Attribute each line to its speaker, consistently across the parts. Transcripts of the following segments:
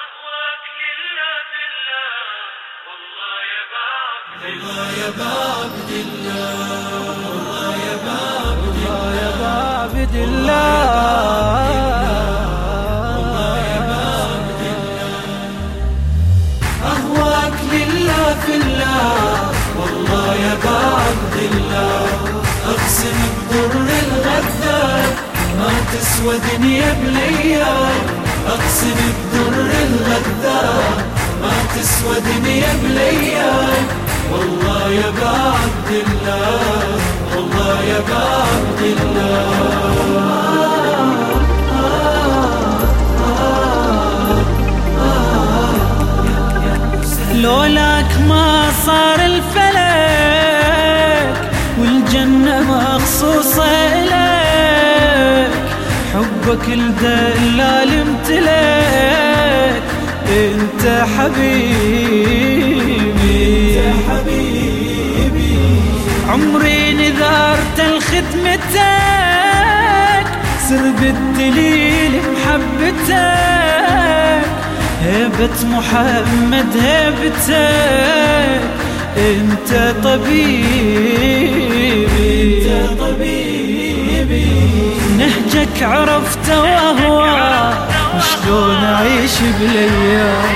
Speaker 1: أهواك لله بالله والله يا بعبد الله يا بعبد الله والله يا بعبد الله يا بعبد أهواك لله في الله والله يا بعبد الله أقسم بضر الغدار ما تسوى دنيا بليال أقسم بضر الغدار ما تسوى دنيا بليال والله يا بعبد الله والله يا بعبد الله. لولاك ما صار الفلك والجنة مخصوصة حبك الدلال امتلك انت حبيبي انت حبيبي. عمري نذرت الخدمتك سر بالدليل محبتك. هيبة محمد هيبتك. انت طبيبي انت طبيبي. نهجك عرفته وهو شلون أعيش بالايام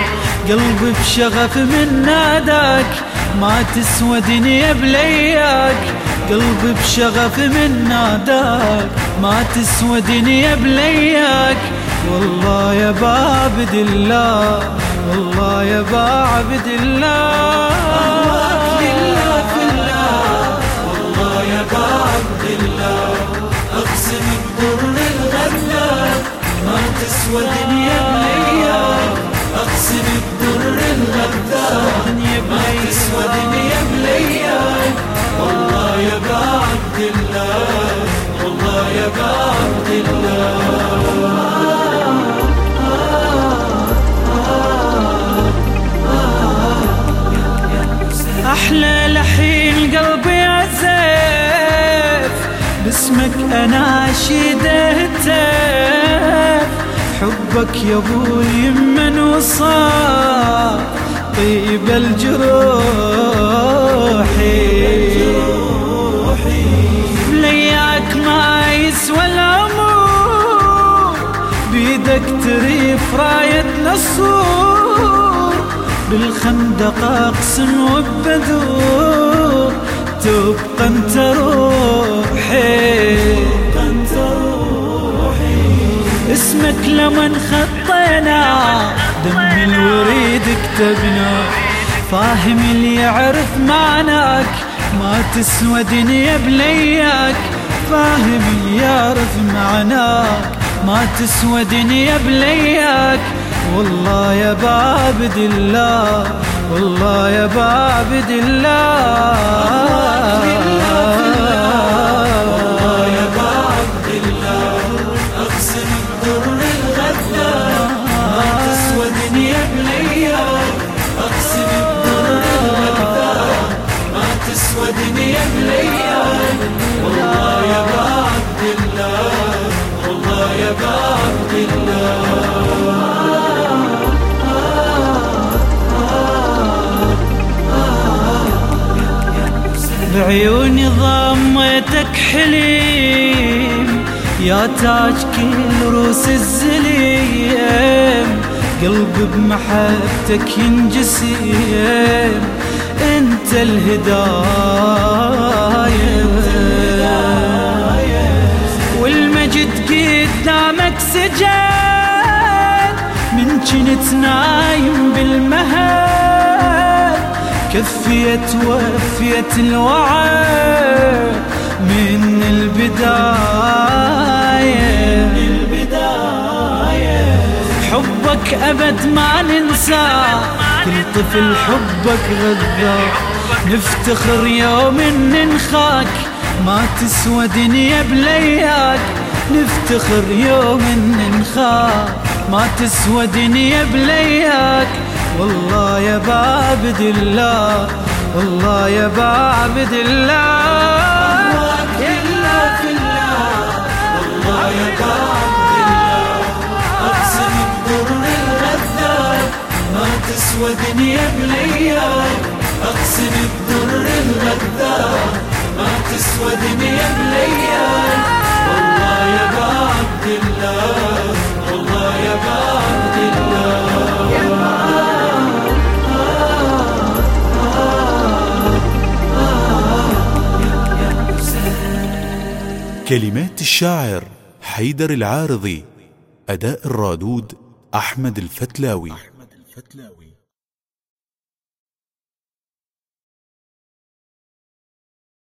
Speaker 1: قلبي بشغف من ناداك ما تسوى دنيا بلياك. قلبي بشغف من ناداك ما تسوى دنيا بلياك. والله يا بعبد الله والله يا بعبد الله. لله في الله والله يا بعبد الله. يا أحلى لحين قلبي عزف. باسمك اناشد هتف حبك يا أبو اليمن وصار طيب الجروحي بيدك تريف راية نصور بالخندق اقسم وبدور تبقى انت روحي. اسمك لمن خطينا. دم الوريد كتبنا فاهم اللي يعرف معناك. ما تسوى دنيا بلياك. فاهم اللي يعرف معناك. ما تسوى دنيا بلياك والله يا بعبد الله والله يا بعبد الله بعيوني ضميتك حليم. يا تاج كل روس الزليم. قلبي بمحبتك ينجسيم انت الهداية والمجد قدامك سجن من جنت نايم بالمهد. كفيت وفيت الوعد من البداية. من البداية حبك أبد ما ننسى. كل طفل حبك غذا نفتخر يوم ننخاك. ما تسوى دنيا بلياك. نفتخر يوم ننخاك. ما تسوى دنيا بلياك. والله يا بعبد الله والله يا بعبد الله. إلا في الله والله يا بعبد الله. أقسم بضر الغدار تسوى دنيا بليال أقسم الغدار
Speaker 2: كلمات الشاعر حيدر العارضي أداء الرادود أحمد الفتلاوي.
Speaker 3: أحمد الفتلاوي